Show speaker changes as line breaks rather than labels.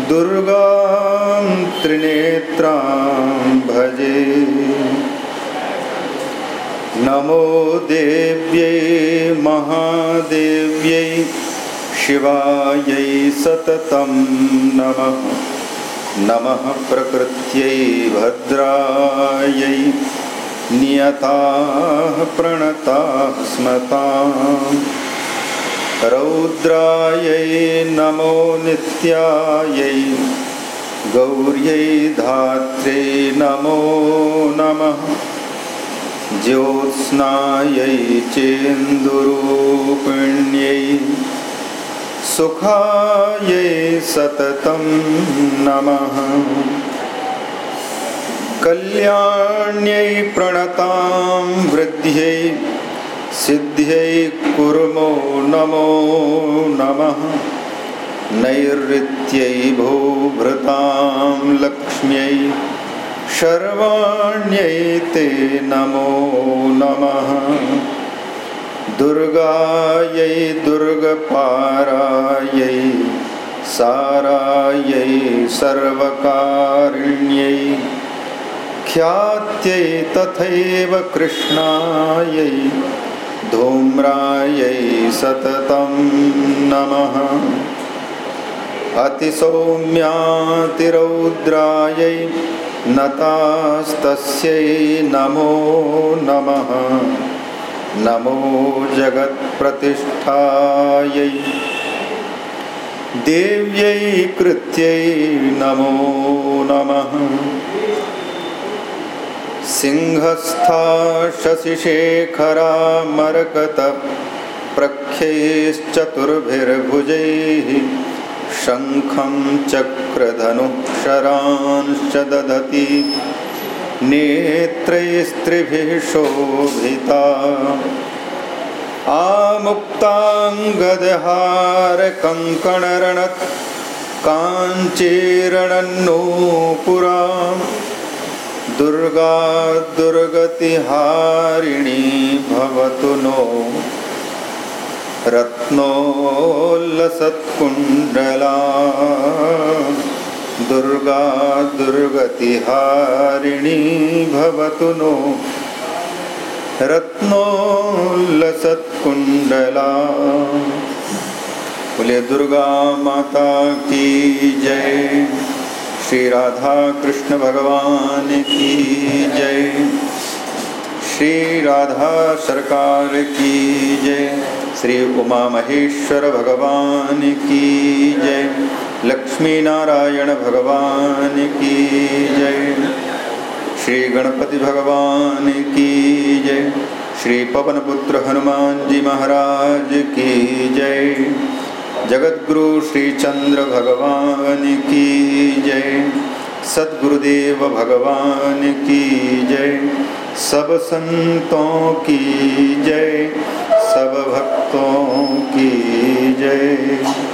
दुर्गां त्रिनेत्रां भजे। नमो देव्यै महादेव्यै शिवायै सततं नमः। नमः प्रकृत्यै भद्रायै नियताः प्रणताः स्मताम्। रौद्रायै नमो नित्यायै गौर्यै धात्रे नमो नमः ज्योत्स्नायै चेन्दुरूपिण्यै सुखायै सततं नमः कल्याण्यै प्रणतां वृद्ध्यै सिद्ध्यै नमो नमः। नैऋत्यै भूभृतां लक्ष्म्यै शर्वाण्यै ते नमो नमः। दुर्गायै दुर्गपारायै सारायै सर्वकारिण्यै ख्यात्यै तथैव कृष्णायै धूम्रायै सततं नमः। अतिसौम्यातिरौद्रायै नतास्तस्यै नमो नमः। नमो जगत्प्रतिष्ठायै। देव्यै नमो नमः। सिंहस्था शशिशेखरा मरकतप्रख्यैश्चतुर्भिर्भुजैः शङ्खं चक्रधनुः शरांश्च दधति नेत्रैस्त्रिभिः शोभिता। आमुक्ताङ्गदहारकङ्कणरणत् काञ्चीरणन्नूपुरा दुर्गा दुर्गतिहारिणी भवतु नो। रत्नोल्लसत्कुण्डला। दुर्गा दुर्गतिहारिणी भवतु नो। रत्नोल्लसत्कुण्डला। बोले दुर्गा माता की जय। श्री राधा कृष्ण भगवान की जय। श्री राधा सरकार की जय। श्री उमा महेश्वर भगवान की जय। लक्ष्मी नारायण भगवान की जय। श्री गणपति भगवान की जय। श्री पवन पुत्र हनुमान जी महाराज की जय। जगद्गुरु श्री चंद्र भगवान की जय। सदगुरुदेव भगवान की जय। सब संतों की जय। सब भक्तों की जय।